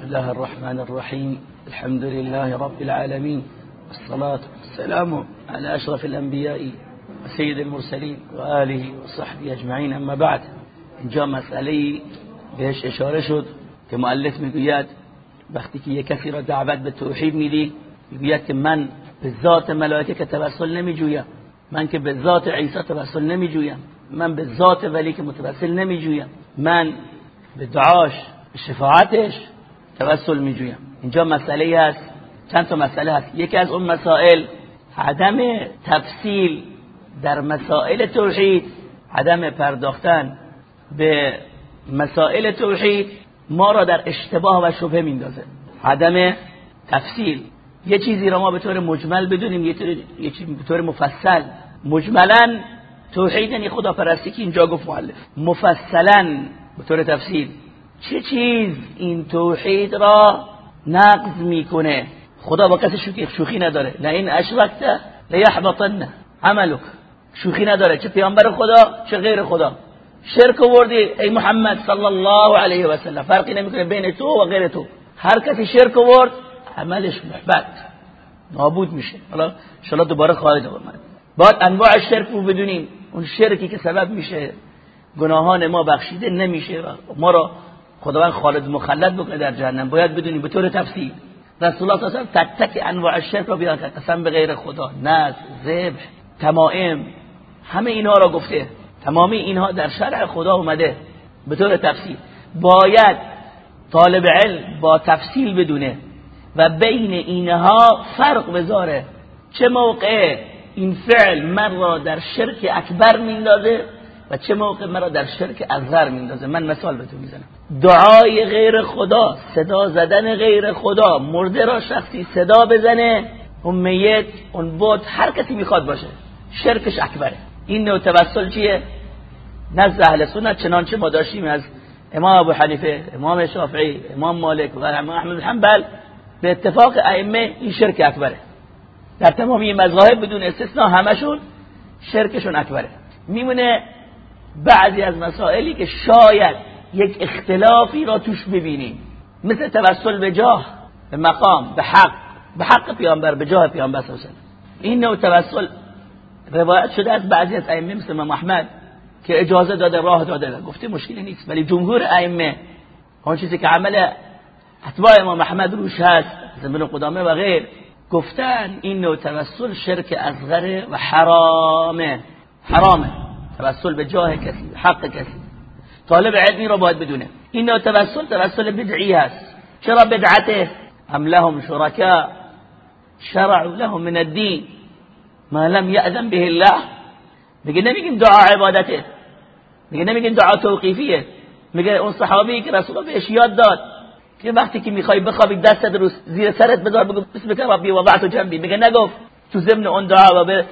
بسم الله الرحمن الرحيم. الحمد لله رب العالمين. والصلاة والسلام على أشرف الأنبياء وسيد المرسلين وآله وصحبه أجمعين. أما بعد اینجا مسئله بهش إشارة شد که مؤلف میگوید وقتی که یک کسی را دعوت به توحید میدی میگوید که من به ذات ملائکه که توسل نمیجویم. من که به ذات عیسی توسل نمیجویم. من به ذات ولی که متوسل نمیجویم. من به دعاش به شفاعتش توسل میجویم. اینجا مسئله هست. چند تا مسئله هست. یکی از اون مسائل عدم تفصیل در مسائل توحید عدم پرداختن به مسائل توحید ما را در اشتباه و شبه میندازه عدم تفصیل. یه چیزی را ما به طور مجمل بدونیم یه چیزی به طور مفصل. مجملا توحید یعنی خدا پرستی که اینجا گفت مفصلا به طور تفصیل. چه چیز این توحید را نقض می‌کنه؟ خدا با کسی شوخی, شوخی نداره. این اشرکت لیحبطن عملک. شوخی نداره. چه پیامبر خدا چه غیر خدا. شرک وردی ای محمد صلی الله علیه و سلم. فرقی نمی‌کنه بین تو و غیر تو. هر کسی شرک ورد عملش محبت نابود میشه. حالا ان دوباره خواهد اومد باید انواع شرک رو بدونیم. اون شرکی که سبب میشه گناهان ما بخشیده نمیشه ما را خداوند خالد مخلد بکنه در جهنم. باید بدونیم به طور تفصیل. رسول الله صلی الله علیه و تک انواع شرک را بیان کرد. قسم به غیر خدا. نذر ذبح تمائم. همه اینها را گفته. تمامی اینها در شرع خدا اومده. به طور تفصیل. باید طالب علم با تفصیل بدونه و بین اینها فرق بذاره. چه موقع این فعل من را در شرک اکبر میندازه و چه موقع مرا در شرک اصغر میندازه. من مثال به تو می‌زنم. دعای غیر خدا صدا زدن غیر خدا مرده را شخصی صدا بزنه اون میت اون بود هر کسی می‌خواد باشه. شرکش اکبره. این نوع توسل چیه؟ نزد اهل سنت چنانچه ما داشتیم از امام ابو حنیفه امام شافعی امام مالک و امام احمد حنبل. به اتفاق ائمه این شرک اکبره. در تمامی مذاهب بدون استثناء همشون شرکشون اکبره. میمونه بعضی از مسائلی که شاید یک اختلافی را توش ببینیم. مثل توسل به جاه به مقام به حق. به حق پیامبر به جاه پیامبر صلی این نوع توسل روایت شده از بعضی از ائمه مثل امام احمد که اجازه داده راه داده گفته مشکلی نیست. ولی جمهور ائمه اون چیزی که عمل اتباع امام احمد روش هست زمین قدامه و غیر گفتن این نوع توسل شرک اصغر و حرامه. حرامه. توسل به جاه کسی حق کسی. طالب علمی رو باید بدونه. این نوع توسل توسل بدعی هست. چرا بدعته؟ ام لهم شرکا شرعوا لهم من الدین. ما لم یأذن به الله. میگه نمیگیم دعا عبادته. میگه نمیگیم دعا توقیفیه. میگه اون صحابی که رسول الله بهش یاد داد که وقتی که می‌خوای بخوابی دستت رو زیر سرت بذار بگو بسم الله ربی وضعت جنبی. میگه نگفت تو ضمن اون دعا و به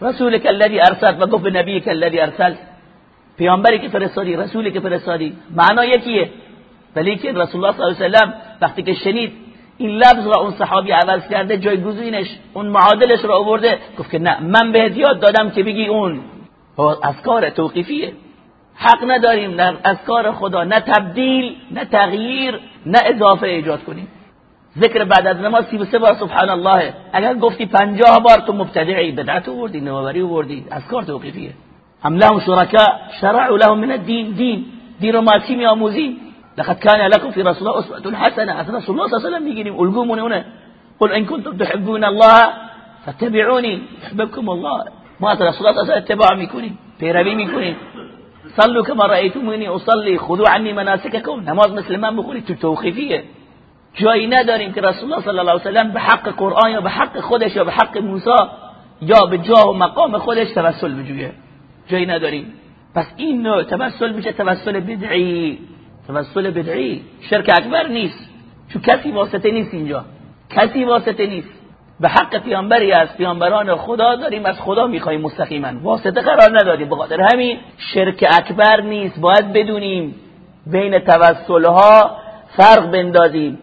رسولک الذی ارسلت و گفت به نبیک الذی ارسلت. پیامبری که فرستادی رسولی که فرستادی معنا یکیه. ولی که رسول الله صلی الله علیه و سلم وقتی که شنید این لفظ را اون صحابی عوض کرده جایگزینش اون معادلش را آورده گفت که نه من بهت یاد دادم که بگی اون. کار توقیفیه. حق نداریم در کار خدا نه تبدیل نه تغییر نه اضافه ایجاد کنیم. ذکر بعد از نماز 33 بار سبحان الله. اگر گفتی 50 بار تو مبتدعی بدعت آوردی نوآوری آوردی کار توقیفیه. هم لهم شرکا شرعوا لهم من الدین دین دین رو ما می آموزیم لقد كان لكم في رسول الله أسوة حسنة. از رسول الله صلی الله علیه و میگیریم الگومون اونه قل إن كنتم تحبون الله فاتبعوني. يحببكم الله. ما رسول الله اتباع میکنیم پیروی صلوا كما رأيتموني أصلي خذوا عني مناسككم. نماز مثل من بخونید تو توقیفیه جایی نداریم که رسول الله صلی الله علیه و سلم به حق قرآن یا به حق خودش یا به حق موسی یا به جاه و مقام خودش توسل جایی نداریم. پس این نوع توسل میشه توسل بدعی. توسل بدعی شرک اکبر نیست. چون کسی واسطه نیست اینجا. کسی واسطه نیست. به حق پیامبری از پیامبران خدا داریم. از خدا می‌خوایم مستقیما. واسطه قرار نداریم بخاطر همین شرک اکبر نیست. باید بدونیم. بین توسل ها فرق بندازیم.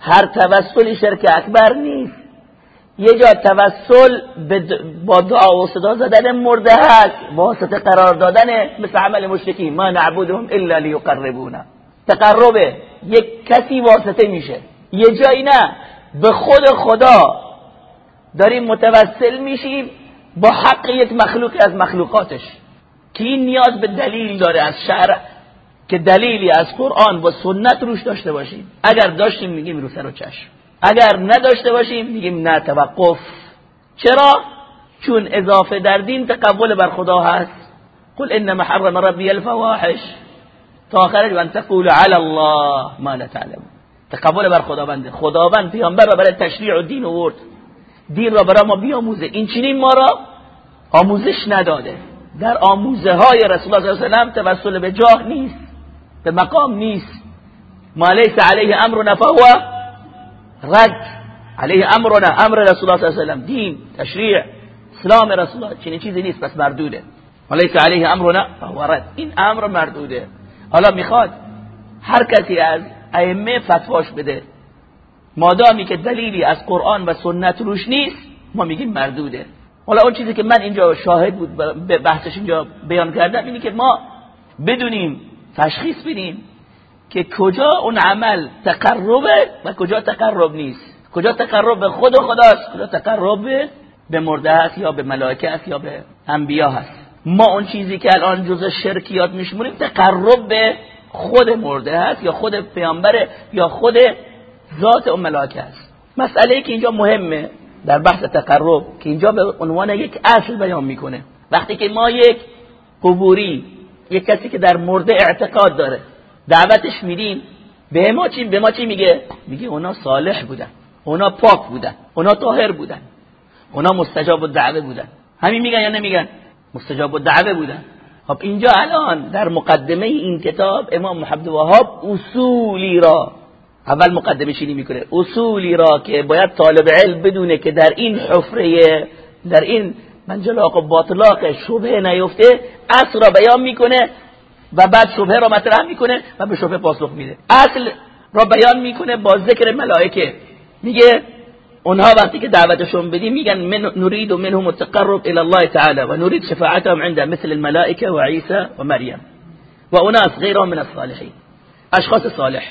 هر توسلی شرک اکبر نیست. یه جا توسل با دعا و صدا زدن مرده هست واسطه قرار دادن مثل عمل مشرکی ما نعبدهم الا لیقربونا. تقربه. یک کسی واسطه میشه. یه جایی نه. به خود خدا داریم متوسل میشیم با حق یک مخلوق از مخلوقاتش. که این نیاز به دلیل داره از شرع؟ که دلیلی از قرآن و سنت روش داشته باشیم. اگر داشتیم میگیم رو سر و چشم. اگر نداشته باشیم میگیم نه توقف. چرا؟ چون اضافه در دین تقبل بر خدا هست. قل انما حرم ربی الفواحش. تا آخرش وان تقول علی الله ما لا تعلم تقبل بر خداوند. خداوند پیامبر را برای تشریع و دین آورد. دین را برای ما بیاموزه. این چنین ما را آموزش نداده. در آموزه های رسول الله صلی الله علیه و توسل به جاه نیست. به مقام نیست. ما لیس علیه امرنا فهو رد علیه امرنا امر رسول الله صلی الله علیه و دین تشریع اسلام رسول الله. چنین چیزی نیست پس مردوده. ما لیس علیه امرنا فهو رد. این امر مردوده. حالا می‌خواد هر کسی از ائمه فتواش بده. مادامی که دلیلی از قرآن و سنت روش نیست ما میگیم مردوده. حالا اون چیزی که من اینجا شاهد بود بحثش اینجا بیان کردم اینه که ما بدونیم تشخیص بدیم که کجا اون عمل تقربه و کجا تقرب نیست. کجا تقرب به خود خداست کجا تقرب به مرده هست یا به ملائکه هست یا به انبیا هست ما اون چیزی که الان جز شرکیات میشمونیم تقرب به خود مرده هست یا خود پیامبر یا خود ذات اون ملائکه است مسئله که اینجا مهمه در بحث تقرب که اینجا به عنوان یک اصل بیان می‌کنه. وقتی که ما یک قبوری یک کسی که در مرده اعتقاد داره دعوتش میدیم. به ما چی به ما چی میگه؟ میگه اونا صالح بودن. اونا پاک بودن. اونا طاهر بودن. اونا مستجاب الدعوه بودن. همین میگن یا نمیگن؟ مستجاب الدعوه بودن. خب اینجا الان در مقدمه این کتاب امام محمد وهاب اصولی را اول مقدمه چینی می‌کنه. اصولی را که باید طالب علم بدونه که در این حفره در این منجلاق و باطلاق شبه نیفته اصل را بیان می‌کنه. و بعد شبه را مطرح می‌کنه و به شبه پاسخ میده. اصل را بیان می‌کنه با ذکر ملائکه. میگه اونها وقتی که دعوتشون بدیم میگن من نريد منهم التقرب الى الله تعالى و نريد شفاعتهم عند مثل الملائكه و عیسی و مریم و اناس غیرهم من الصالحین اشخاص صالح.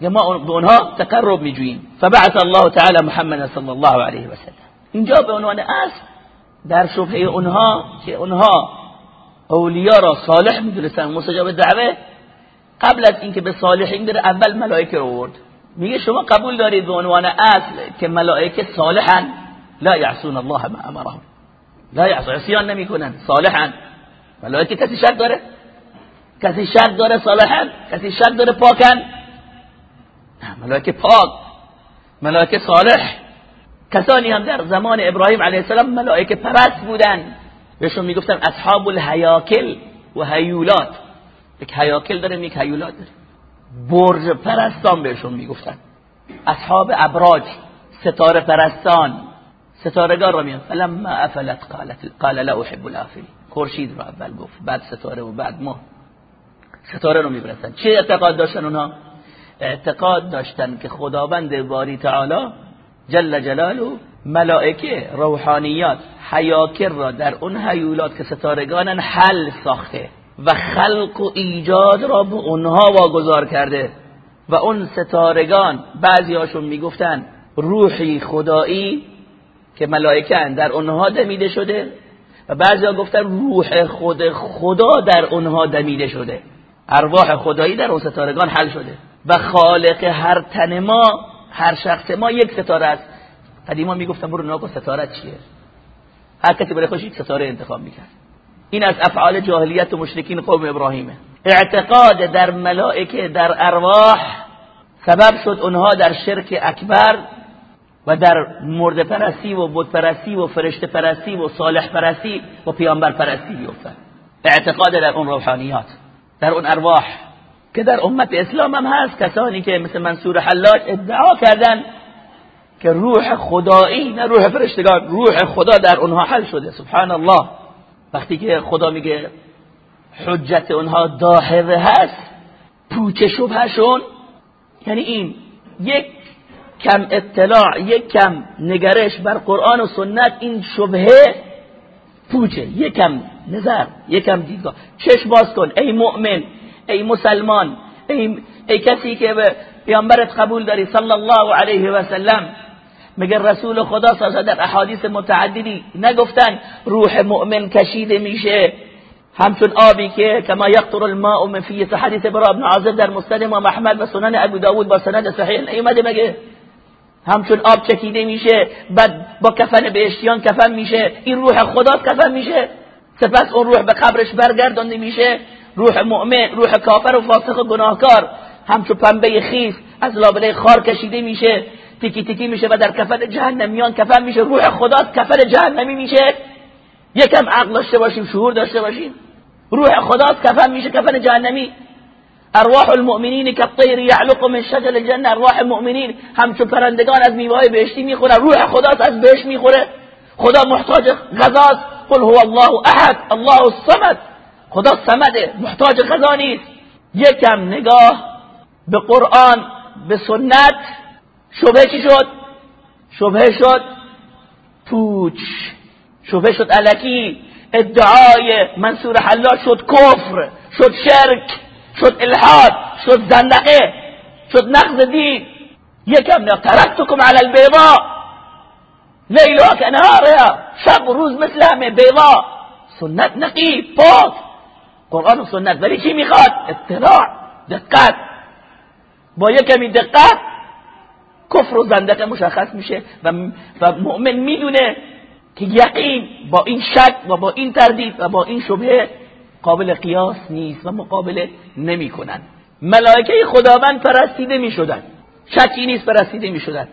ما به اونها تقرب میجوییم. فبعث الله تعالی محمد صلی الله علیه و سلم اینجا به عنوان اصل در شبهه اونها که اونها اولیا را صالح می‌دونستن. مستجاب دعوه. قبل از اینکه به صالحین بره اول ملائکه رو آورد. میگه شما قبول دارید به عنوان اصل که ملائکه صالحن؟ لا یعصون الله ما امرهم. لا یعصون. عصیان نمی‌کنن. صالحن. ملائکه کسی شک داره؟ کسی شک داره صالحن؟ کسی شک داره پاکن؟ ملائکه پاک. ملائکه صالح. کسانی هم در زمان ابراهیم علیه السلام ملائکه پرست بودن. بهشون می‌گفتن اصحاب الهیاکل و هیولات یک هیاکل داره یک هیولات داره. برج پرستان بهشون می‌گفتن. اصحاب ابراج ستاره پرستان. ستارگان را میان. فلما افلت قالت قال لا احب الافل خورشید را اول گفت بعد ستاره و بعد ماه ستاره رو میبرسن چه اعتقاد داشتن اونها اعتقاد داشتن که خداوند باری تعالی جل جلاله ملائکه روحانیات حیاکر را در اون حیولات که ستارگانن حل ساخته و خلق و ایجاد را به اونها واگذار کرده و اون ستارگان بعضی هاشون می‌گفتن روحی خدایی که ملائکه در اونها دمیده شده و بعضی ها گفتن روح خود خدا در اونها دمیده شده ارواح خدایی در اون ستارگان حل شده و خالق هر تن ما هر شخص ما یک ستاره است. قدیما می‌گفتن برو ناکو ستاره چیه؟ هر کسی برای خوش یک ستاره انتخاب می‌کرد. این از افعال جاهلیت و مشرکین قوم ابراهیمه. اعتقاد در ملائکه در ارواح سبب شد اونها در شرک اکبر و در مرد پرستی و بود پرستی و فرشته پرستی و صالح پرستی و پیامبر پرستی بیفتن اعتقاد در اون روحانیات در اون ارواح که در امت اسلام هم هست. کسانی که مثل منصور حلاج ادعا کردن که روح خدایی نه روح فرشتگان روح خدا در اونها حل شده. سبحان الله وقتی که خدا میگه حجت اونها داهره هست پوچ شبهشون یعنی این یک کم اطلاع یک کم نگرش بر قرآن و سنت این شبهه پوچه یکم نظر یکم دیدگاه. چشم باز کن ای مؤمن ای مسلمان ای ای کسی که به پیامبرت قبول داری صلی الله علیه و سلم. مگر رسول خدا صلی در احادیث متعددی نگفتن روح مؤمن کشیده میشه. همچون آبی که کما یقطر الماء من فی حدیث برا ابن عازب در مسند امام احمد و سنن ابو داود با سند صحیح نیومده مگه؟ همچون آب چکیده میشه بعد با کفن بهشتیان کفن میشه. این روح خدا کفن میشه. سپس اون روح به قبرش برگردانده میشه. روح مؤمن روح کافر و فاسق و گناهکار. همچون پنبه خیس از لابله خار کشیده میشه. تیکی تیکی میشه و در کفن جهنمیان کفن میشه روح خدا کفن جهنمی میشه. یکم عقل داشته باشیم شعور داشته باشیم. روح خدا کفن میشه کفن جهنمی. ارواح المؤمنین طیر یعلق من شجر الجنه ارواح مؤمنین همچون پرندگان از میوه بهشتی می‌خورن. روح خدا از بهش می‌خوره. خدا محتاج غذاست. قل هو الله احد الله الصمد. خدا صمده محتاج غذا نیست. یکم نگاه به قرآن به سنت. شبه چی شد؟ شبه شد پوچ. شبه شد علکی. ادعای منصور حلال شد کفر شد شرک شد الحاد شد زندقه شد نقض دین. یکم ترکتکم علی البیضا لیلها کنهارها شب روز مثل همه بیضا سنت نقی پاک. قرآن و سنت. ولی چی می‌خواد؟ اطلاع دقت. با یکمی دقت کفر و زندقه مشخص میشه و مؤمن می‌دونه که یقین با این شک و با این تردید و با این شبه قابل قیاس نیست و مقابله نمی کنن ملائکه خداوند پرستیده می شدن شکی نیست پرستیده می شدن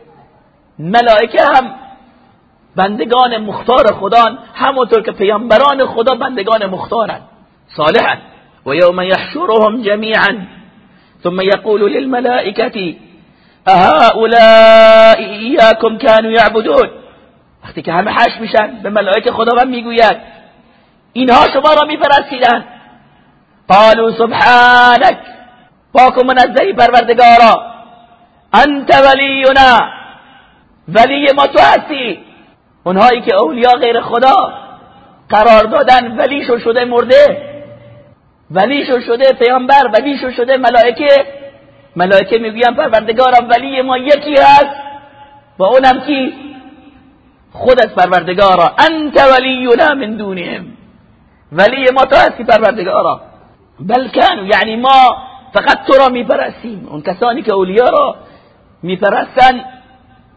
ملائکه هم بندگان مختار خدا همونطور که پیامبران خدا بندگان مختارن صالحا و یوم یحشرهم جمیعا. ثم یقول للملائکه اهؤلاء ایاکم كانوا یعبدون وقتی که همه حش میشن به ملائکه خداوند می‌گوید اینها شما را میپرستیدن قالوا سبحانك. پاک و منزهی پروردگارا انت ولینا. ولی ما تو هستی. اونهایی که اولیا غیر خدا قرار دادن ولیشو شده مرده. ولیشو شده پیامبر ولیشو شده ملائکه. ملائکه می‌گوین پروردگارم ولی ما یکی هست. و اونم کی؟ خودت پروردگارا. انت ولینا من دونهم. ولی ما تو هستی پروردگارا. بل کانو یعنی ما فقط تو را میپرستیم. اون کسانی که اولیا را میپرستن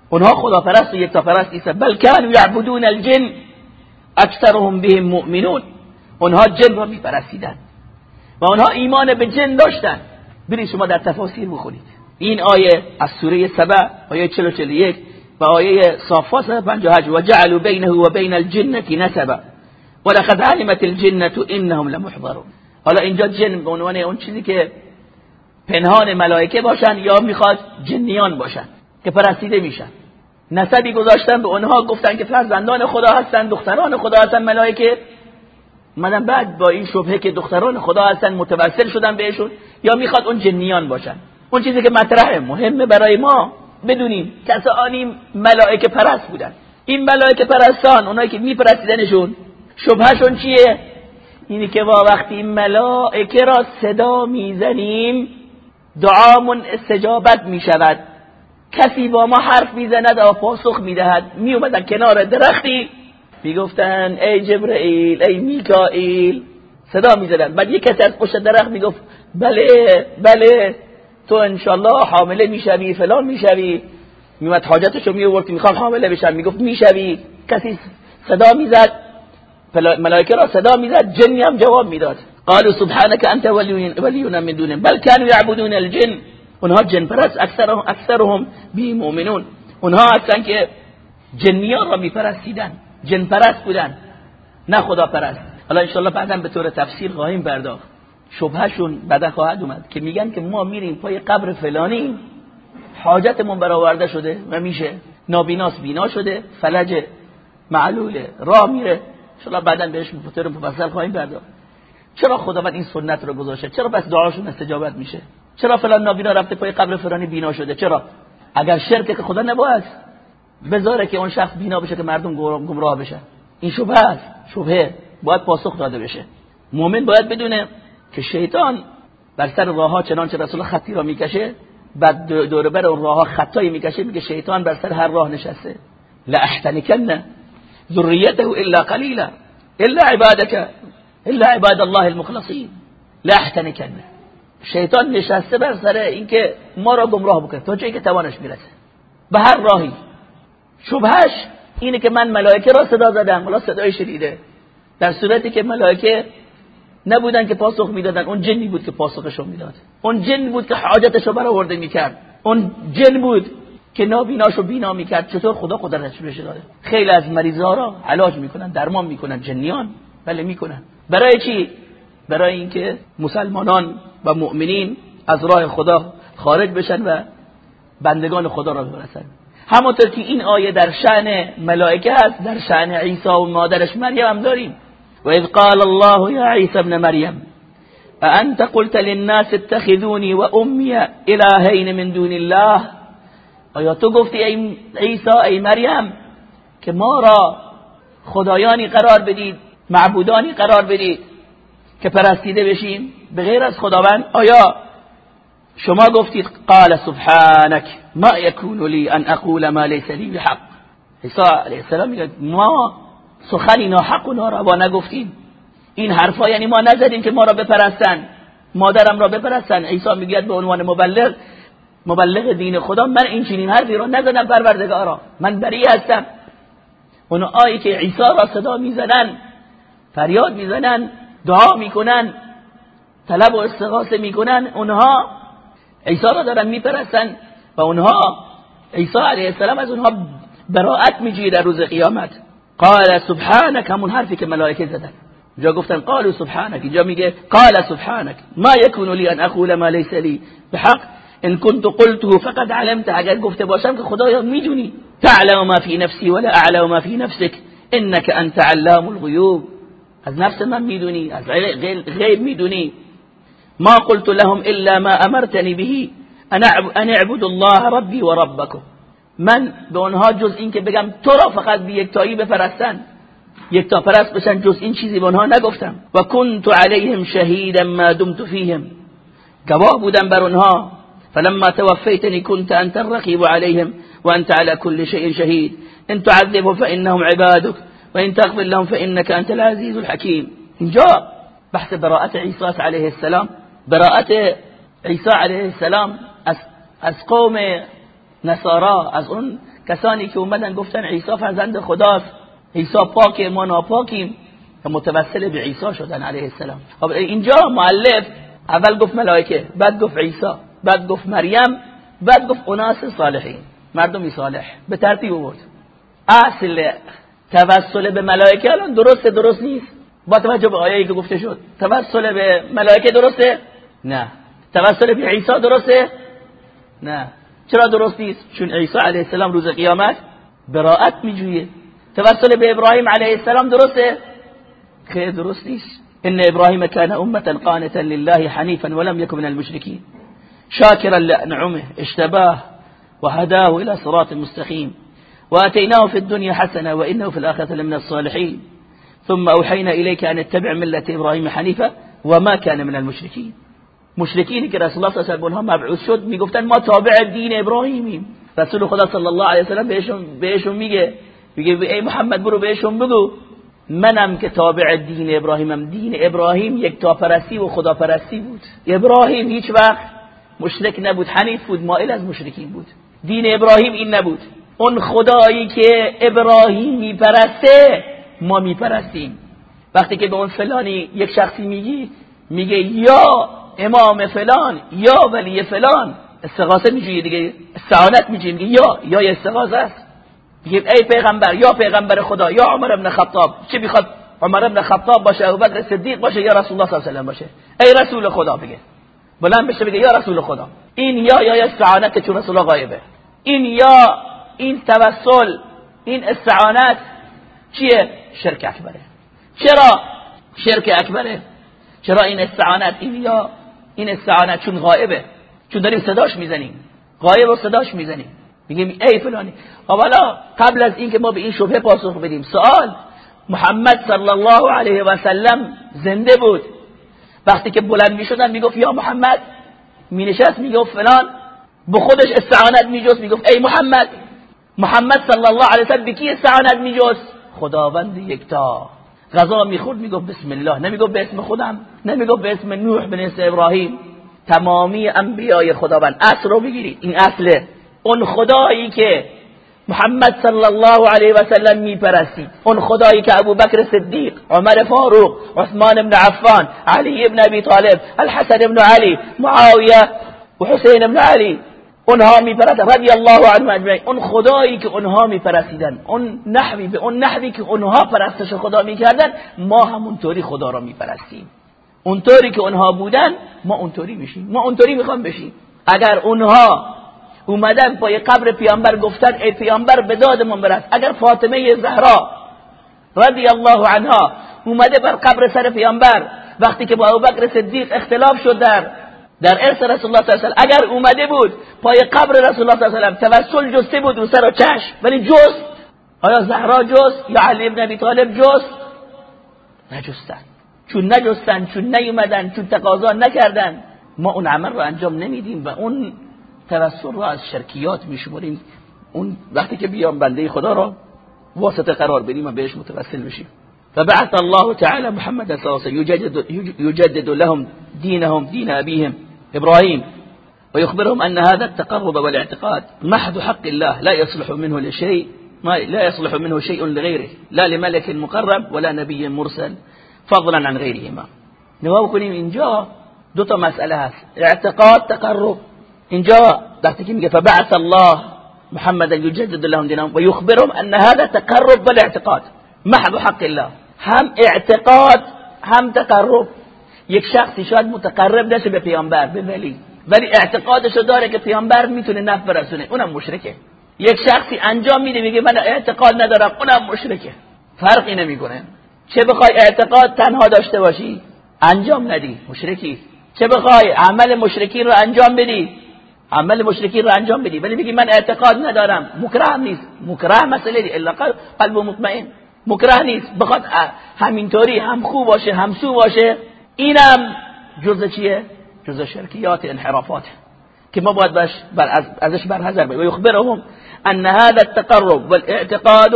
اونها خدا پرست و یک تا پرست نیستن. بل کانو یعبدون الجن. اکثرهم بهم مؤمنون. اونها جن را میپرستیدن و اونها ایمان به جن داشتن برید شما در تفاسیر بخونید این آیه از سوره سبع آیه 41 و آیه صافات 58 و جعلوا بینه و بین الجنه نسبا. ولقد علمت الجنه انهم لمحضرون. حالا اینجا جن به عنوان اون چیزی که پنهان ملائکه باشن یا می‌خواد جنیان باشن که پرستیده میشن. نسبی گذاشتن به اونها گفتن که فرزندان خدا هستن دختران خدا هستن ملائکه. مدن بعد با این شبهه که دختران خدا هستن متوسل شدن بهشون یا می‌خواد اون جنیان باشن. اون چیزی که مطرحه مهمه برای ما. بدونیم کسانی ملائکه پرست بودن. این ملائکه پرستان اونایی که میپرستیدنشون شبهشون چیه؟ اینی که با وقتی ملائکه را صدا می‌زنیم دعامون استجابت می‌شود. کسی با ما حرف می‌زند و پاسخ می‌دهد. میومدن کنار درختی. می‌گفتن ای جبرئیل ای میکائیل. صدا می‌زدن. بعد یک کسی از پشت درخت می‌گفت بله بله تو انشالله حامله می‌شوی فلان می‌شوی. میومد حاجتشو میورد می‌خوام حامله بشم می‌گفت می‌شوی. کسی صدا می‌زد ملائکه را صدا می‌زد جنی هم جواب می‌داد. قالوا سبحانك انت ولينا من دونهم بل كانوا يعبدون الجن. اونها جن پرست اکثرهم اکثرهم بی مؤمنون. اونها هستن که جنیان را میپرستیدن. جن پرست بودن. نه خدا پرست حالا انشالله بعدا به طور تفسیر خواهیم پرداخت. شبهشون بعدا خواهد اومد که میگن که ما میریم پای قبر فلانی حاجتمون برآورده شده و میشه نابیناس بینا شده فلج معلوله راه میره. انشالله بعدا بهش به طور مفصل خواهیم پرداخت. چرا خداوند این سنت رو گذاشته؟ چرا بس دعاشون استجابت میشه؟ چرا فلان نابینا رفته پای قبر فلانی بینا شده؟ چرا؟ اگر شرک که خدا نباید. بذاره که اون شخص بینا بشه که مردم گمراه بشن این شبه است. شبهه. باید پاسخ داده بشه. مؤمن باید بدونه که شیطان بر سر راه ها چنانچه رسول خطی را می‌کشه بعد دور بر اون راه خطایی می‌کشه میگه شیطان بر سر هر راه نشسته. لا احتنکن ذریته الا قلیلا الا عبادك الا عباد الله المخلصین. لا احتنکن. شیطان نشسته بر سر اینکه ما را گمراه بکنه. تا جایی که توانش می‌رسه. به هر راهی. شبهش اینه که من ملائکه را صدا زدم. ولی صدای شدیده در صورتی که ملائکه نبودن که پاسخ می‌دادن. اون جنی بود که پاسخشو می‌داد. اون جن بود که حاجتشو برآورده می‌کرد. اون جن بود که نابیناشو بینا می‌کرد. چطور خدا قدرتش بشه داده؟ خیلی از مریضا را علاج می‌کنن درمان می‌کنن. جنیان. بله می‌کنن. برای چی؟ برای اینکه مسلمانان و مؤمنین از راه خدا خارج بشن و بندگان خدا را برسن همونطور که این آیه در شأن ملائکه است در شأن عیسی و مادرش مریم هم داریم. و اذ قال الله یا عیسی ابن مریم أأنت قلت للناس اتخذوني وأمي إلهين من دون الله؟ آیا تو گفتی ای عیسی ای مریم که ما را خدایانی قرار بدید معبودانی قرار بدید که پرستیده بشیم؟ به غیر از خداوند. آیا شما گفتید قال سبحانك ما يكون لي ان اقول ما ليس لي بحق. عیسی علیه السلام میگه ما سخنی ناحق و ناروا نگفتیم. این حرفا یعنی ما نزدیم که ما را بپرستن. مادرم را بپرستن. عیسی میگه به عنوان مبلغ مبلغ دین خدا من این چنین حرفی را نزدم پروردگارا. من بری هستم. اون آیی که عیسی را صدا می‌زنن فریاد می‌زنن دعا می‌کنن طلب و استغاثه می‌کنن اونها عیسی را دارن میپرستن. و اونها عیسی علیه السلام از اونها براعت میجوی در روز قیامت. قال سبحانك همون حرفی که ملائکه زدن. جا گفتن قالوا سبحانك اینجا میگه قال سبحانك ما يكون لي ان أقول ما ليس لي بحق. ان كنت قلته فقد علمت اگر گفته باشم که خدایا میدونی. تعلم ما في نفسي ولا اعلم ما في نفسك انك انت علام الغيوب از نفس من میدونی. از غیب میدونی. ما قلت لهم الا ما امرتني به. ان اعبد الله ربي وربكم من به اونها جز این که بگم تو را فقط به یکتایی بپرستن. یکتا پرست بشن جز این چیزی به اونها نگفتم. و کنت علیهم شهیدا ما دمت فیهم. گواه بودم بر اونها فلما توفيتني كنت أنت الرقيب عليهم وأنت على كل شيء شهيد إن تعذبهم فإنهم عبادك وإن تغفر لهم فإنك أنت العزيز الحكيم اینجا بحث براءة عيسى عليه السلام. براءة عيسى عليه السلام از, قوم نصارا از اون کسانی که اومدن گفتن عیسی فرزند خداست عیسی پاک ما ناپاکیم و متوسل به عیسی شدن علیه السلام. خب اینجا معلف اول گفت ملائکه بعد گفت عیسی بعد گفت مریم بعد گفت اناس صالحین مردمی صالح. به ترتیب آورد. اصل توسل به ملائکه الان درسته درست نیست. با توجه به آیه‌ای که گفته شد. توسل به ملائکه درسته؟ نه. توسل به عیسی درسته؟ نه. چرا درست نیست؟ چون عیسی علیه السلام روز قیامت براءت میجویه. توسل به ابراهیم علیه السلام درسته؟ خیر درست نیست. ان ابراهیم كان امة قانتا لله حنيفا ولم يكن من المشركين شاكرا لانعمه اشتباه وهداه إلى صراط مستقيم واتيناه في الدنيا حسنه وانه في الاخرة لمن الصالحين ثم اوحينا اليك ان اتبع مله إبراهيم حنيفا وما كان من المشركين مشرکینی که رسول الله صلی الله علیه و شد می‌گفتن ما تابع دین ابراهیمیم. رسول خدا صلی الله علیه و سلم بهشون بهشون میگه. میگه ای محمد برو بهشون بگو. منم که تابع دین ابراهیمم. دین ابراهیم یک تاپرستی و خداپرستی بود. ابراهیم هیچ وقت مشرک نبود حنیف بود مائل از مشرکین بود. دین ابراهیم این نبود. اون خدایی که ابراهیم میپرسته ما میپرستیم. وقتی که به اون فلانی یک شخصی میگی میگه یا امام فلان یا ولی فلان. استغاثه میجویی دیگه استعانت میجویی. میگه یا یا استغاثه است. میگه ای پیغمبر یا پیغمبر خدا یا عمر ابن خطاب. چه می‌خواد عمر ابن خطاب باشه او بکر صدیق باشه یا رسول الله صلی الله علیه و باشه؟ ای رسول خدا بگه. بلند بشه بگه یا رسول خدا. این یا یا استعانت چون رسول غایبه. این یا این توسل این استعانت چیه؟ شرک اکبره. چرا؟ شرک اکبره. چرا این استعانت؟ این یا این استعانت چون غائبه. چون داریم صداش می‌زنیم. غایب و صداش می‌زنیم. میگیم ای فلانی. خب حالا قبل از اینکه ما به این شبهه پاسخ بدیم سوال محمد صلی الله علیه و سلم زنده بود. وقتی که بلند می‌شدن می‌گفت یا محمد. مینشست می‌گفت فلان. به خودش استعانت میجوز می‌گفت ای محمد. محمد صلی الله علیه وسلم بکی استعانت میجوز خداوند یکتا. غذا می‌خورد می‌گفت بسم الله. نمی‌گفت به اسم خودم نمی‌گفت به اسم نوح بن ابراهیم. تمامی انبیای خداوند. اصل رو بگیرید این اصله اون خدایی که محمد صلی الله علیه و سلم میپرستید. اون خدایی که ابوبکر صدیق عمر فاروق عثمان بن عفان علی ابن ابی طالب الحسن ابن علی معاویه و حسین ابن علی اونها میپرستن رضی الله عنهم اجمعین. اون خدایی که اونها میپرستیدن اون نحوی به اون نحوی که اونها پرستش خدا می‌کردن ما همونطوری خدا را میپرستیم. اونطوری که اونها بودن ما اونطوری میشیم. ما اونطوری می‌خوام بشیم. اگر اونها اومدن پای قبر پیامبر گفتن ای پیامبر به دادمون برس. اگر فاطمه زهرا رضی الله عنها اومده بر قبر سر پیامبر وقتی که با ابوبکر صدیق اختلاف شد در در ارث رسول الله صلی الله علیه و اگر اومده بود پای قبر رسول الله صلی الله علیه و توسل جسته بود رو سر و چشم ولی جست. آیا زهرا جست؟ یا علی ابن ابی طالب جست؟ نجستن. چون نجستن چون نیومدن چون تقاضا نکردن. ما اون عمل رو انجام نمیدیم و اون توسل رو از شرکیات میشمریم اون وقتی که بیام بنده خدا رو واسطه قرار بدیم و بهش متوسل بشیم. فبعث الله تعالى محمد صلى الله عليه وسلم يجدد, يجدد لهم دينهم دين أبيهم إبراهيم ويخبرهم أن هذا التقرب والاعتقاد محض حق الله لا يصلح منه لشيء ما لا يصلح منه شيء لغيره لا لملك مقرب ولا نبي مرسل فضلا عن غيرهما. نگاه بکنیم اینجا دو تا هست اعتقاد تقرب. که میگه فبعث الله محمد يجدد لهم دينهم ويخبرهم أن هذا تقرب والاعتقاد محض حق الله. هم اعتقاد هم تقرب. یک شخصی شاید متقرب نشه به پیامبر به ولی. ولی اعتقادشو داره که پیامبر می‌تونه نفع برسونه. اونم مشرکه. یک شخصی انجام میده میگه من اعتقاد ندارم. اونم مشرکه. فرقی نمی‌کنه. چه بخوای اعتقاد تنها داشته باشی؟ انجام ندی. مشرکی. چه بخوای عمل مشرکی رو انجام بدی؟ عمل مشرکی رو انجام بدی. ولی میگی من اعتقاد ندارم. مکره نیست. مکره مسئله دی الا قلب. مطمئن. مکره نیست. بخواد همینطوری هم خوب باشه هم سو باشه. اینم جز چیه؟ جز شرکیات انحرافات که ما باید باش بر ازش برحذر باشیم و یخبرهم ان هذا التقرب والاعتقاد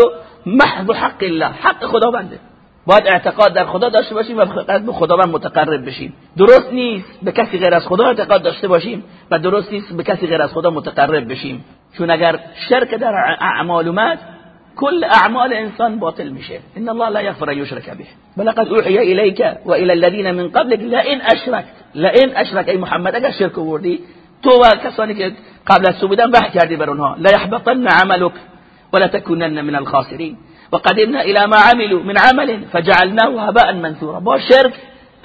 محض حق الله. حق خداونده. باید اعتقاد در خدا داشته باشیم و به خداوند متقرب بشیم. درست نیست به کسی غیر از خدا اعتقاد داشته باشیم و درست نیست به کسی غیر از خدا متقرب بشیم. چون اگر شرک در اعمال اومد كل أعمال إنسان باطل میشه إن الله لا يغفر أن يشرك به. ولقد أوحي إليك وإلى الذين من قبلك لئن أشركت لئن أشرك. ای محمد اگر شرک وردی تو که قبل از تو بودن وحی لا يحبطن عملك ولا تكونن من الخاسرين. وقدمنا إلى ما عملوا من عمل فجعلناه هباء منثورا. با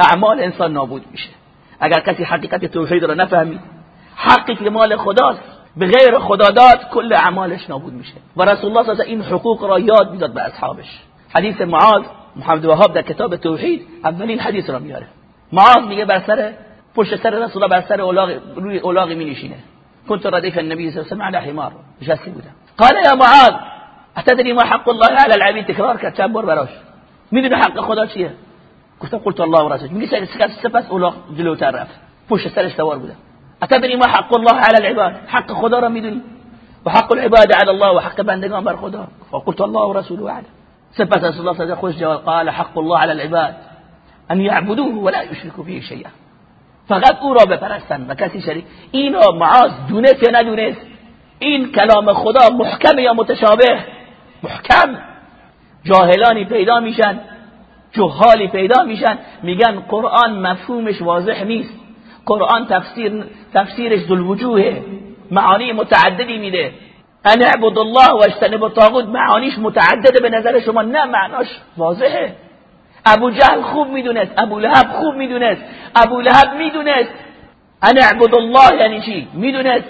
أعمال إنسان نابود میشه اگر کسی حقیقت توحید رو نفهمید حقی که مال خداست. به غیر خدا داد کل اعمالش نابود میشه. و رسول الله صلی این حقوق را یاد می‌داد به اصحابش. حدیث معاذ محمد وهاب در کتاب توحید اولین حدیث را میاره. معاذ میگه بر سر پشت سر رسول الله بر سر اولاغ روی اولاغی می نشینه كنت ردیف النبی صلی الله علیه و على حمار. نشسته بودم. قال یا معاذ اتدری ما حق الله على العبید؟ تکرار کرد. چند بار براش. می‌دونی حق خدا چیه؟ گفتم قلت الله و رسول میگه سپس اولاغ جلوتر رفت. پشت سرش سوار بودم. اتدری ما حق الله على العباد؟ حق خدا را می‌دونی. و حق العباد على الله و حق بندگان بر خدا. فقلت الله و رسوله اعلم سپس رسول الله صلی خوش جواب قال حق الله على العباد ان يعبدوه ولا يشركوا به شيئا. فقط او را بپرستن و کسی شریک. این معاذ دونست یا ندونست؟ این کلام خدا محکم یا متشابه؟ محکم. جاهلانی پیدا میشن. جهالی پیدا میشن. میگن قرآن مفهومش واضح نیست. قرآن تفسیر تفسیرش ذوالوجوهه. معانی متعددی میده. ان اعبد الله و اجتنب الطاغوت. معانیش متعدده به نظر شما. نه معناش واضحه. ابو جهل خوب می‌دونست ابو لهب خوب می‌دونست ابو لهب می‌دونست. ان اعبد الله یعنی چی؟ می‌دونست.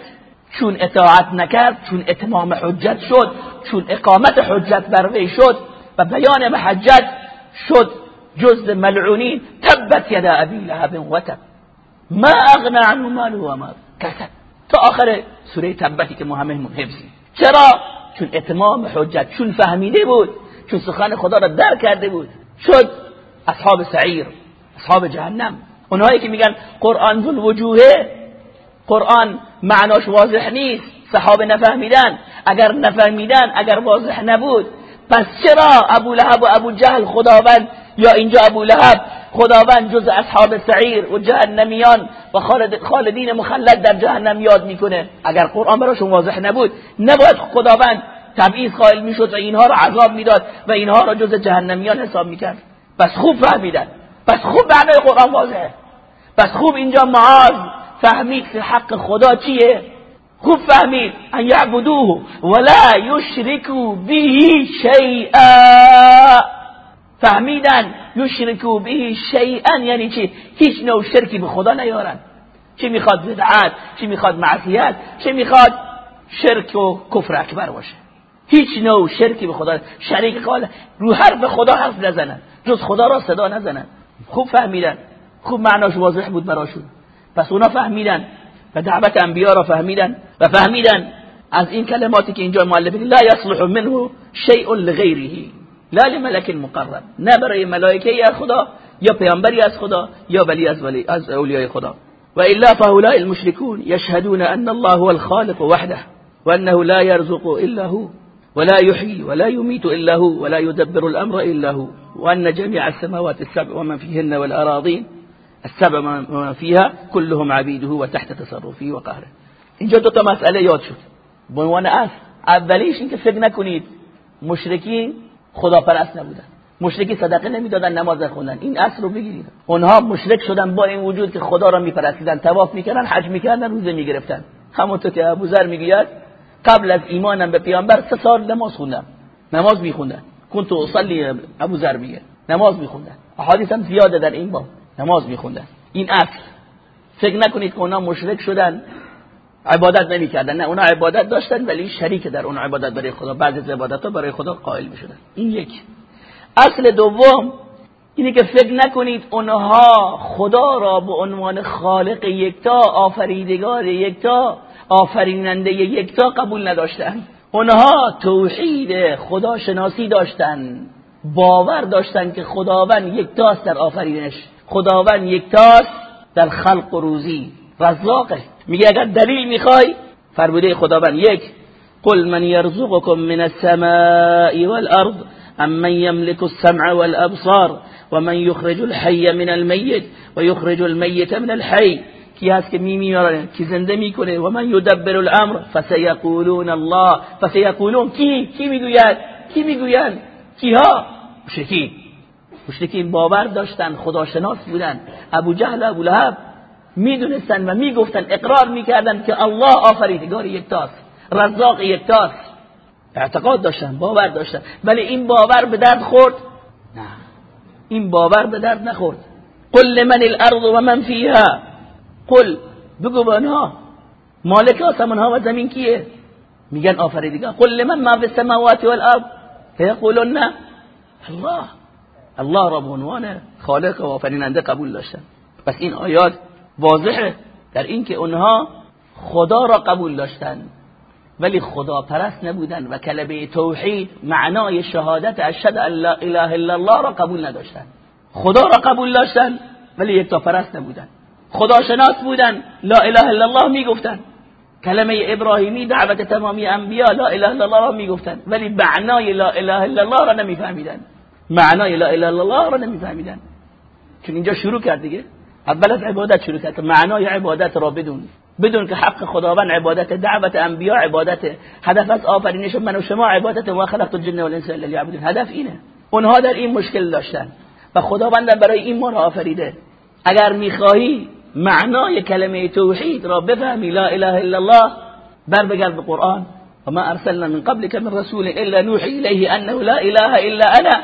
چون اطاعت نکرد چون اتمام حجت شد چون اقامت حجت بر وی شد و بیان محجت شد. جز ملعونین تبت یدا ابی لهب و تب. ما اغنى عنه ماله و ما کسب. تا آخر سوره تبتی که ما همه حفظیم. چرا؟ چون اتمام حجت چون فهمیده بود چون سخن خدا را در کرده بود. شد اصحاب سعیر اصحاب جهنم. اونهایی که میگن قرآن ذو وجوهه قرآن معناش واضح نیست صحابه نفهمیدن. اگر نفهمیدن اگر واضح نبود پس چرا ابو لهب و ابو جهل خداوند یا اینجا ابو لهب خداوند جز اصحاب سعیر و جهنمیان و خالدین مخلد در جهنم یاد می‌کنه. اگر قرآن براشون واضح نبود نباید خداوند تبعیض قائل می‌شد و اینها را عذاب می‌داد و اینها را جز جهنمیان حساب می‌کرد. پس خوب فهمیدن. پس خوب معنای قرآن واضحه. پس خوب اینجا معاذ. فهمید که حق خدا چیه؟ خوب فهمید. ان یعبدوه ولا یشرکو به شیئا. فهمیدن یشرکو به شیئا یعنی چی؟ هیچ نوع شرکی به خدا نیارن. چی می‌خواد بدعت چی می‌خواد معصیت چی می‌خواد شرک و کفر اکبر باشه. هیچ نوع شرکی به خدا شریک قال رو حرف خدا حرف نزنن. جز خدا را صدا نزنن. خوب فهمیدن. خوب معناش واضح بود براشون. پس اونا فهمیدن. و دعوت انبیا را فهمیدن. و فهمیدن. از این کلماتی که اینجا مؤلف لا یصلح منه شیء لغیره. لا لملک مقرب. نه برای ملائکه از خدا یا پیامبری از خدا یا ولی از ولی از اولیای خدا. و الا فهؤلاء المشركون يشهدون ان الله هو الخالق وحده وانه لا يرزق الا هو ولا يحيي ولا يميت الا هو ولا يدبر الامر الا هو وان جميع السماوات السبع ومن فيهن والاراضين السبع ومن فيها كلهم عبيده وتحت تصرفه وقهره اینجا دو تا مسئله یاد شد. به عنوان اصل اولیش این که فکر نکنید مشرکین خداپرست نبودن. مشرکی صدقه نمی‌دادن نماز خوندن. این اصل رو بگیرید. اونها مشرک شدن با این وجود که خدا را میپرستیدن طواف می‌کردن حج می‌کردن روزه می‌گرفتن. همونطور که ابوذر می‌گوید قبل از ایمانم به پیامبر سه سال نماز خوندم. نماز میخوندن. كنت اصلي ابوذر میگه. نماز میخوندن. احادیث هم زیاده در این باب. نماز میخوندن. این اصل. فکر نکنید که اونا مشرک شدن. عبادت نمی‌کردن نه اونا عبادت داشتن ولی شریک در اون عبادت برای خدا بعضی از عبادت ها برای خدا قائل می‌شدن. این یک. اصل دوم اینه که فکر نکنید اونها خدا را به عنوان خالق یکتا آفریدگار یکتا آفریننده یکتا قبول نداشتن. اونها توحید خدا شناسی داشتن باور داشتن که خداوند یکتاست در آفرینش. خداوند یکتاست در خلق و روزی رزاقه میگه اگر دلیل می‌خوای فرموده خداوند یک قل من يرزقكم من السماء والارض من يملك السمع والابصار ومن يخرج الحي من الميت ويخرج الميت من الحي کی هست که میمیاره کی زنده می‌کنه؟ و من یدبر الامر فسیقولون الله. فسیقولون کی؟ کی می‌گوید؟ کی می‌گویند؟ کیها؟ مشرکین. مشرکین باور داشتن خداشناس بودن. ابو جهل ابو لهب. می‌دونستن و می‌گفتن اقرار می‌کردن که الله آفریدگار یکتاست رزاق یکتاست اعتقاد داشتن باور داشتن. ولی این باور به درد خورد؟ نه. این باور به درد نخورد. قل لمن الارض و من فیها. قل بگو به آنها مالک آسمان ها و زمین کیه؟ میگن آفریدگار. قل لمن ما فی السماوات والارض فیقولون الله. الله را به عنوان خالق و آفریننده قبول داشتن. پس این آیات واضحه در اینکه اونها خدا را قبول داشتن ولی خدا پرست نبودن و کلمه توحید معنای شهادت اشهد ان لا اله الا الله را قبول نداشتن. خدا را قبول داشتن ولی یک تا پرست نبودن. خدا شناس بودن لا اله الا الله می‌گفتن. کلمه ابراهیمی دعوت تمامی انبیا لا اله الا الله را می‌گفتن. ولی معنای لا اله الا الله را نمیفهمیدن. معنای لا اله الا الله را نمیفهمیدن. چون اینجا شروع کرد دیگه. اول از عبادت شروع کرد معنای عبادت را بدون. بدون که حق خداوند عبادت دعوت انبیا عبادت. هدف از آفرینش من و شما عبادت و خلقت الجن والانس الا ليعبدون. هدف اینه. اونها در این مشکل داشتن و خداوند برای این ما آفریده. اگر می‌خواهی معنای کلمه توحید را بفهمی لا اله الا الله بر بگرد به قرآن. وما ارسلنا من قبلك من رسول الا نوحي اليه انه لا اله الا انا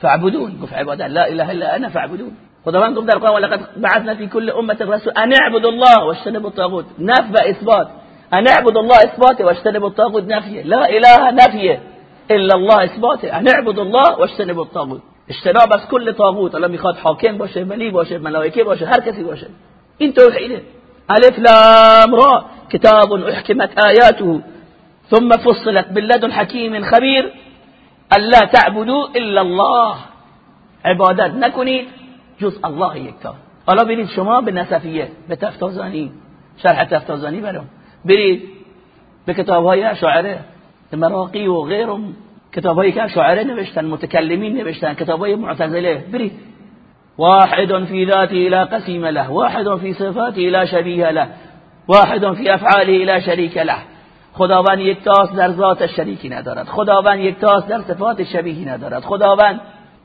فاعبدون. گفت عبادت لا اله الا انا فاعبدون. خداوند گفت در قرآن ولقد بعثنا في كل أمة رسول أن اعبدوا الله واجتنبوا الطاغوت. نفي إثبات. أن اعبدوا الله إثبات واجتنبوا الطاغوت نفي لا إله نفي إلا الله إثبات. أن اعبدوا الله واجتنبوا الطاغوت. اجتناب از کل طاغوت. الان میخواد حاکم باشه ولی باشه ملائکه باشه هر کسی باشه این توحیده ألف لام را. کتاب احکمت آیاته ثم فصلت باللدن حکیم خبیر ألا تعبدوا إلا الله. عبادت نکنید جز الله یکتا. حالا برید شما به نصفیه به تفتازانی شرح تفتازانی برام. برید به کتاب های اشاعره مراقی و غیر کتاب هایی که اشاعره نوشتن متکلمین نوشتن کتاب های معتزله. برید. واحد في ذاته لا قسيم له واحد في صفاته لا شبيه له واحد في افعاله لا شريك له. خداوند یکتاست در ذات شریکی ندارد. خداوند یکتاست در صفات شبیهی ندارد. خداوند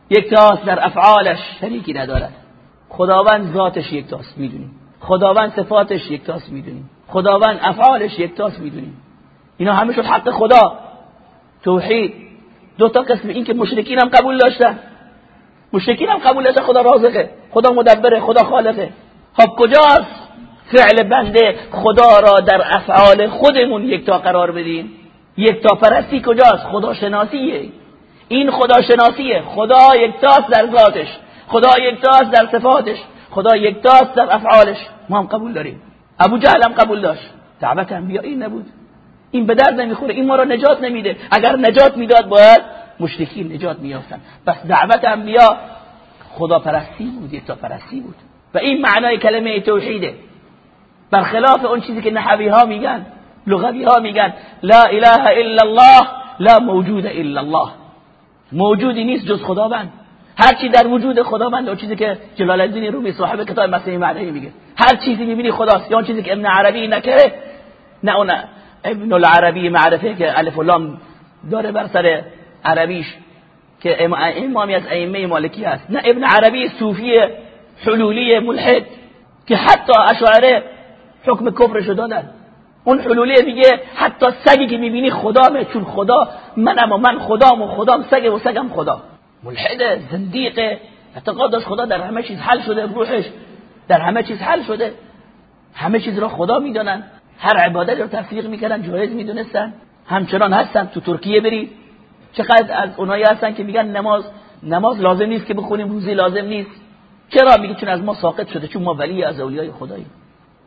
یکتاست در افعالش شریکی ندارد. خداوند ذاتش یکتاست می‌دونیم. خداوند صفاتش یکتاست می‌دونیم. خداوند افعالش یکتاست می‌دونیم. اینا همه شد حق خدا. توحید. دو تا قسم این که مشرکین هم قبول داشتن. مشرکین هم قبول داشتن خدا رازقه. خدا مدبره خدا خالقه. خب کجاست؟ فعل بنده خدا را در افعال خودمون یکتا قرار بدیم. یکتا پرستی کجاست؟ خدا شناسیه این خدا شناسیه خدا یکتاست در ذاتش. خدا یکتاست در صفاتش. خدا یکتاست در افعالش. ما هم قبول داریم. ابو جهل هم قبول داشت. دعوت این نبود. این به درد نمی‌خوره. این ما را نجات نمیده. اگر نجات می‌داد باید مشرکین نجات میافتن پس دعوت انبیا خدا پرستی بود یکتا پرستی بود. و این معنای کلمه توحیده. برخلاف اون چیزی که نحوی ها میگن لغوی ها میگن لا اله الا الله لا موجود الا الله. موجودی نیست جز خداوند. هر چی در وجود خداوند اون چیزی که جلال الدین رومی صاحب کتاب مسیح معنی میگه. هر چیزی می‌بینی خداست. یا اون چیزی که ابن عربی نکره نه اون ابن العربی معرفه که الف و لام داره بر سر عربیش که امامی از ائمه مالکی است نه ابن عربی صوفی حلولی ملحد که حتی اشاعره حکم کفرشو دادن. اون حلولی میگه حتی سگی که می‌بینی خدامه چون خدا منم و من خدام و خدام سگ و سگم خدا. ملحد زندیق اعتقاد داشت خدا در همه چیز حل شده روحش در همه چیز حل شده. همه چیز را خدا می‌دانن. هر عبادت رو تفریق می‌کردن جایز می‌دونستن. همچنان هستن تو ترکیه بری. چقدر از اونایی هستن که میگن نماز نماز لازم نیست که بخونیم روزی لازم نیست. چرا؟ میگه چون از ما ساقط شده چون ما ولی از اولیای خداییم.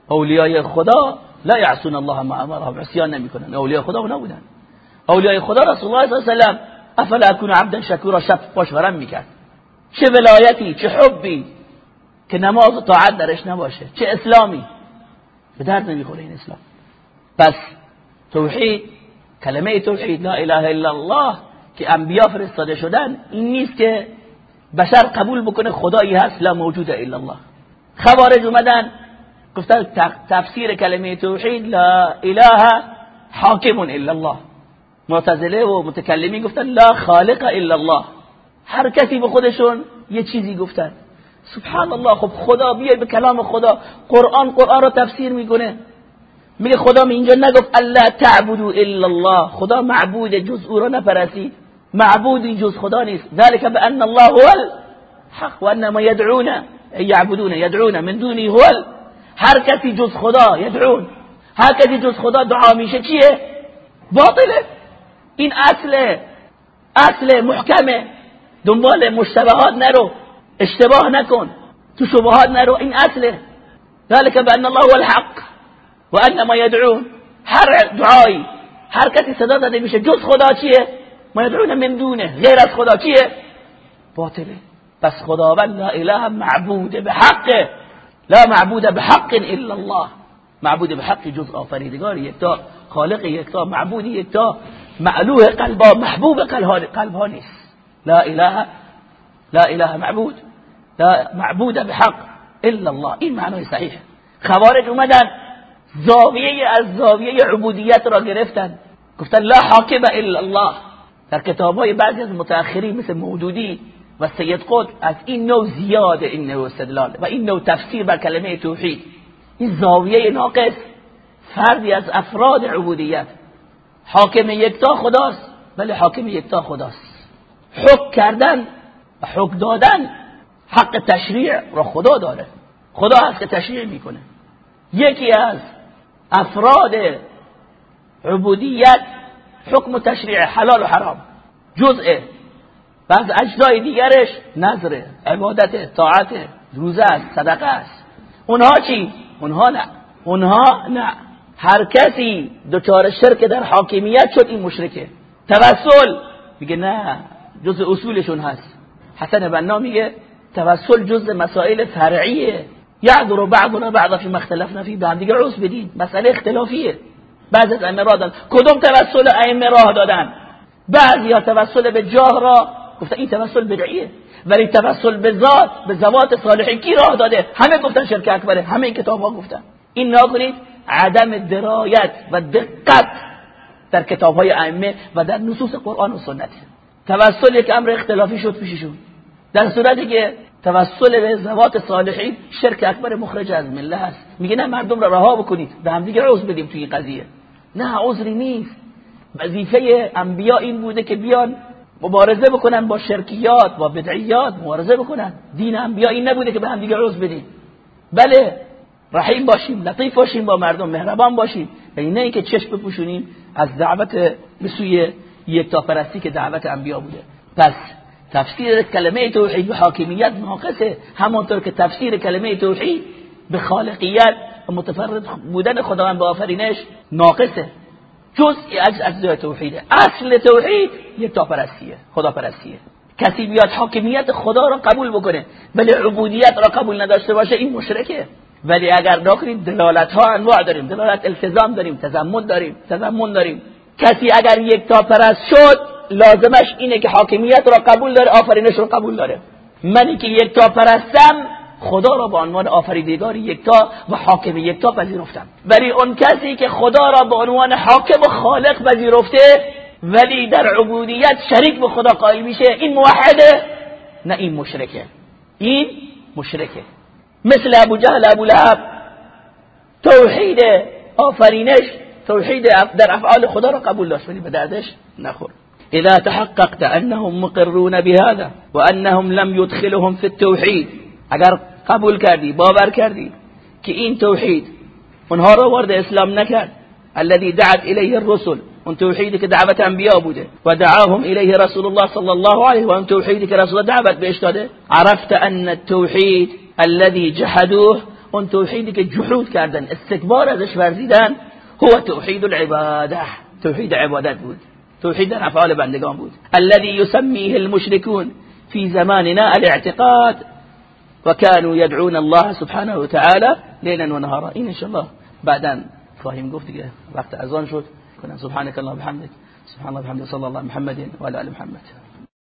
اولیای خدا لا یعصون الله ما امرهم عصیان نمی‌کنن اولیای خدا اونا بودن. اولیای خدا رسول الله صلی الله علیه و سلم افلا اكون عبدا شکورا شب باش ورم می‌کرد. چه ولایتی چه حبی که نماز و طاعت درش نباشه چه اسلامی. به درد نمی‌خوره این اسلام. بس توحید کلمه توحید لا اله الا الله که انبیا فرستاده شدن این نیست که بشر قبول بکنه خدایی هست لا موجود الا الله. خوارج اومدن گفتن تفسیر کلمه توحید لا إله حاکم إلا الله. معتزله و متکلمین گفتن لا خالق إلا الله. هر کسی به خودشون یه چیزی گفتن. سبحان الله خب خدا بیای به کلام خدا. قرآن قرآن رو تفسیر میکنه. میگه خدا می اینجا نگفت الله تعبدو إلا الله خدا معبود جز أو را نپرسید. معبودی جز خدا نیست. ذلك بأن الله هو الحق وان ما يدعون يعبدون يدعون من دونه هو هر کسی جز خدا یدعون. هر کسی جز خدا دعا میشه چیه؟ باطله. این اصل اصل محکمه. دنبال مشتبهات نرو. اشتباه نکن. تو شبهات نرو. این اصله. ذلك بان الله هو الحق وان ما يدعون هر دعایی هر کسی صدا داده میشه. جز خدا چیه؟ ما يدعون من دونه. غیر از خدا چیه؟ باطله. بس خداوند لا اله معبود بحقه لا معبود بحق إلا الله. معبود بحق جز آفریدگار یکتا خالق یکتا معبود یکتا معلوه قلبا محبوب قلب ها نیست لا إله لا إله معبود. لا معبود بحق إلا الله. این معنای صحیح خوارج اومدن زاویه از زاویه عبودیت را گرفتن. گفتن لا حاکم إلا الله. در کتاب های بعضی از متأخرین مثل مودودی و سید قطب از این نوع زیاده این نوع استدلال و این نوع تفسیر بر کلمه توحید. این زاویه ناقص فردی از افراد عبودیت. حاکم یکتا خداست ولی حاکم یکتا خداست. حکم کردن و حکم دادن حق تشریع را خدا داره. خدا هست که تشریع می‌کنه. یکی از افراد عبودیت حکم و تشریع حلال و حرام. جزء و از اجزای دیگرش نظر عبادت طاعت روزه است صدقه است. اونها چی؟ اونها نه. اونها نه. هر کسی دچار شرک در حاکمیت شد این مشرکه. توسل. میگه نه جز اصولشون هست. حسن بنا میگه توسل جز مسائل فرعیه. یعذر بعضنا بعضا فی مختلفنا فی به دیگه عذر بدین. مسئله اختلافیه. بعض از ائمه کدوم توسل ائمه راه دادن؟ بعضی یا توسل به جاه را گفتن این توسل بدعیه ولی توسل به ذات به ذوات صالحین. کی راه داده؟ همه گفتن شرک اکبره. همه این کتاب ها گفتن. این نکنید عدم درایت و دقت در کتاب های ائمه و در نصوص قرآن و سنت. توسل یک امر اختلافی شد پیششون. در صورتی که توسل به زوات صالحین شرک اکبر مخرج از مله است. میگه نه مردم را رها بکنید. به هم دیگه عذر بدیم توی قضیه. نه عذری نیست. وظیفه انبیا این بوده که بیان مبارزه بکنن با شرکیات با بدعیات مبارزه بکنن. دین انبیا این نبوده که به هم دیگه عذر بدیم. بله رحیم باشیم لطیف باشیم با مردم مهربان باشیم. یعنی نه اینکه چشم بپوشونیم از دعوت به سوی پرستی که دعوت انبیا بوده. پس تفسیر کلمه توحید به حاکمیت ناقصه همانطور که تفسیر کلمه توحید به خالقیت و متفرد بودن خداوند به آفرینش ناقصه. جزئی از اجزای توحیده. اصل توحید یک پرستیه خدا پرستیه کسی بیاد حاکمیت خدا را قبول بکنه ولی عبودیت را قبول نداشته باشه این مشرکه. ولی اگر نکنید دلالت ها انواع داریم دلالت التزام داریم تضمن داریم تضمن داریم. کسی اگر یک تا پرست شد لازمش اینه که حاکمیت را قبول داره آفرینش را قبول داره. منی که یک تا پرستم خدا را به عنوان آفریدگار یکتا و حاکم یکتا پذیرفتم. ولی اون کسی که خدا را به عنوان حاکم و خالق پذیرفته ولی در عبودیت شریک به خدا قائل میشه این موحده نه این مشرکه. این مشرکه. مثل ابو جهل ابو لهب. توحید آفرینش توحید در افعال خدا را قبول داشت ولی به دردش نخور اذا تحققت انهم مقرون بهذا وانهم لم يدخلهم في التوحيد اگر قبول کردی باور کردی که این توحید اونها را وارد اسلام نکرد. الذي دعت الیه الرسل اون توحیدی که دعوت انبیا بوده. و دعاهم الیه رسول الله صلی الله علیه و اون توحیدی که رسول دعوت بهش داده. عرفت ان التوحید الذي جحدوه اون توحیدی که جحود کردن استکبار ازش ورزیدن هو توحید العباده. توحید عبادت بود. توحید افعال بندگان بود. الذي يسميه المشركون في زماننا الاعتقاد. وكانوا يدعون الله سبحانه وتعالى ليلا ونهارا. إن شاء الله. خواهیم گفت دیگه وقت أذان شد. کنن سبحانك اللهم وبحمدك. سبحان الله وبحمده صلى الله محمد وعلى آل محمد.